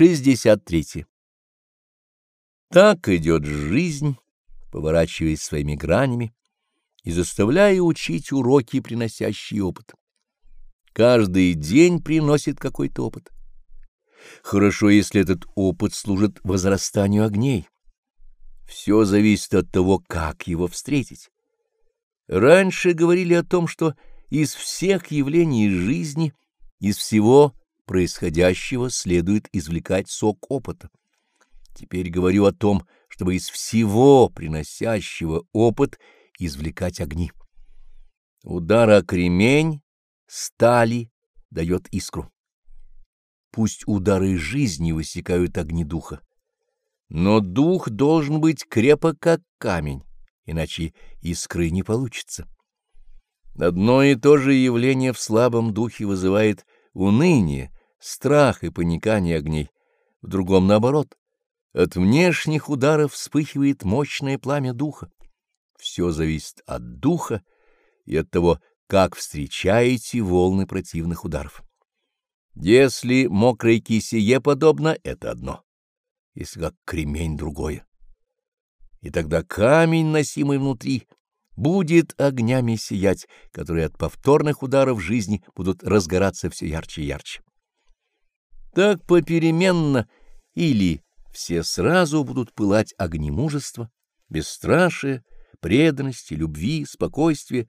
63. Так идет жизнь, поворачиваясь своими гранями и заставляя учить уроки, приносящие опыт. Каждый день приносит какой-то опыт. Хорошо, если этот опыт служит возрастанию огней. Все зависит от того, как его встретить. Раньше говорили о том, что из всех явлений жизни, из всего происходящего следует извлекать сок опыта. Теперь говорю о том, чтобы из всего приносящего опыт извлекать огни. Удар о кремень стали дает искру. Пусть удары жизни высекают огни духа. Но дух должен быть крепок, как камень, иначе искры не получится. Одно и то же явление в слабом духе вызывает уныние, страх и паникание огней, в другом наоборот. От внешних ударов вспыхивает мощное пламя духа. Все зависит от духа и от того, как встречаете волны противных ударов. Если мокрой кисее подобно, это одно, если как кремень другое. И тогда камень, носимый внутри, будет огнями сиять, которые от повторных ударов жизни будут разгораться все ярче и ярче. Так попеременно или все сразу будут пылать огни мужества, бесстрашия, преданности, любви, спокойствия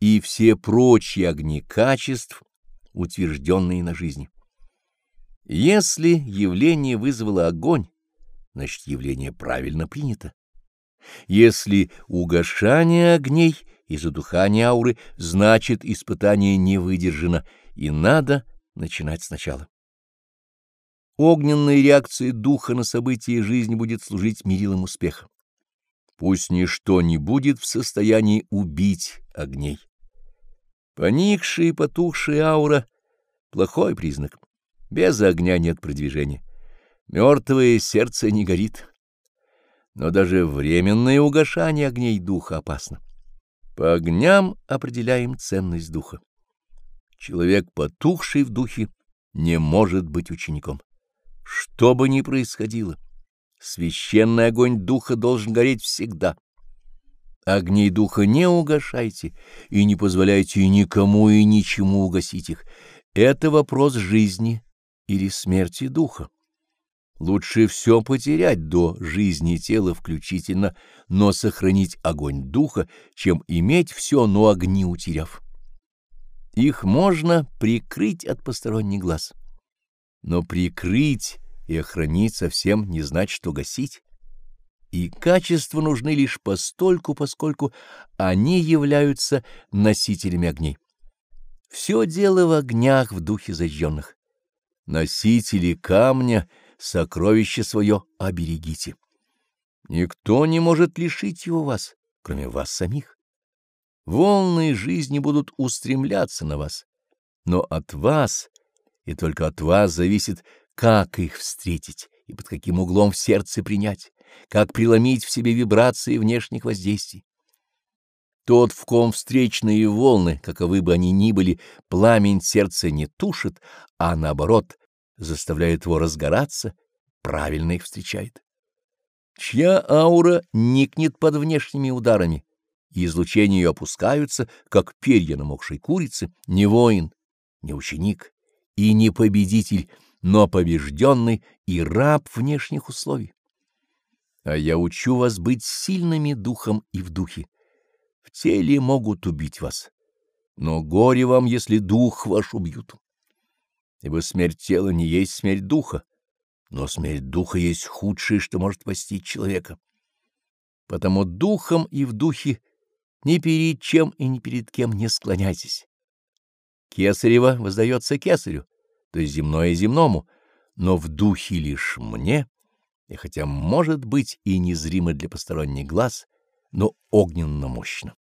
и все прочие огни качеств, утвержденные на жизни. Если явление вызвало огонь, значит явление правильно принято. Если угошание огней и задухание ауры, значит испытание не выдержано, и надо начинать сначала. Огненная реакция духа на события жизни будет служить мерилом успеха. Пусть ничто не будет в состоянии убить огней. Поникшая и потухшая аура — плохой признак. Без огня нет продвижения. Мертвое сердце не горит. Но даже временное угошание огней духа опасно. По огням определяем ценность духа. Человек, потухший в духе, не может быть учеником. Что бы ни происходило, священный огонь духа должен гореть всегда. Огней духа не угашайте и не позволяйте никому и ничему угасить их. Это вопрос жизни или смерти духа. Лучше все потерять до жизни тела включительно, но сохранить огонь духа, чем иметь все, но огни утеряв. Их можно прикрыть от посторонних глаз. Но прикрыть и охранить совсем не значит, что гасить. И качества нужны лишь постольку, поскольку они являются носителями огней. Все дело в огнях в духе зажженных. Носители камня, сокровище свое оберегите. Никто не может лишить его вас, кроме вас самих. Волны жизни будут устремляться на вас, но от вас и только от вас зависит, как их встретить и под каким углом в сердце принять, как преломить в себе вибрации внешних воздействий. Тот, в ком встречные волны, каковы бы они ни были, пламень сердца не тушит, а наоборот заставляет его разгораться, правильно их встречает. Чья аура никнет под внешними ударами, и излучения ее опускаются, как перья намокшей курицы, не воин, не ученик и не победитель, но побежденный и раб внешних условий. А я учу вас быть сильными духом и в духе. В теле могут убить вас, но горе вам, если дух ваш убьют. Ибо смерть тела не есть смерть духа, но смерть духа есть худшее, что может постичь человека. Потому духом и в духе ни перед чем и ни перед кем не склоняйтесь. Кесарево воздается кесарю, то есть земное земному, но в духе лишь мне, и хотя может быть и незримо для посторонних глаз, но огненно мощно.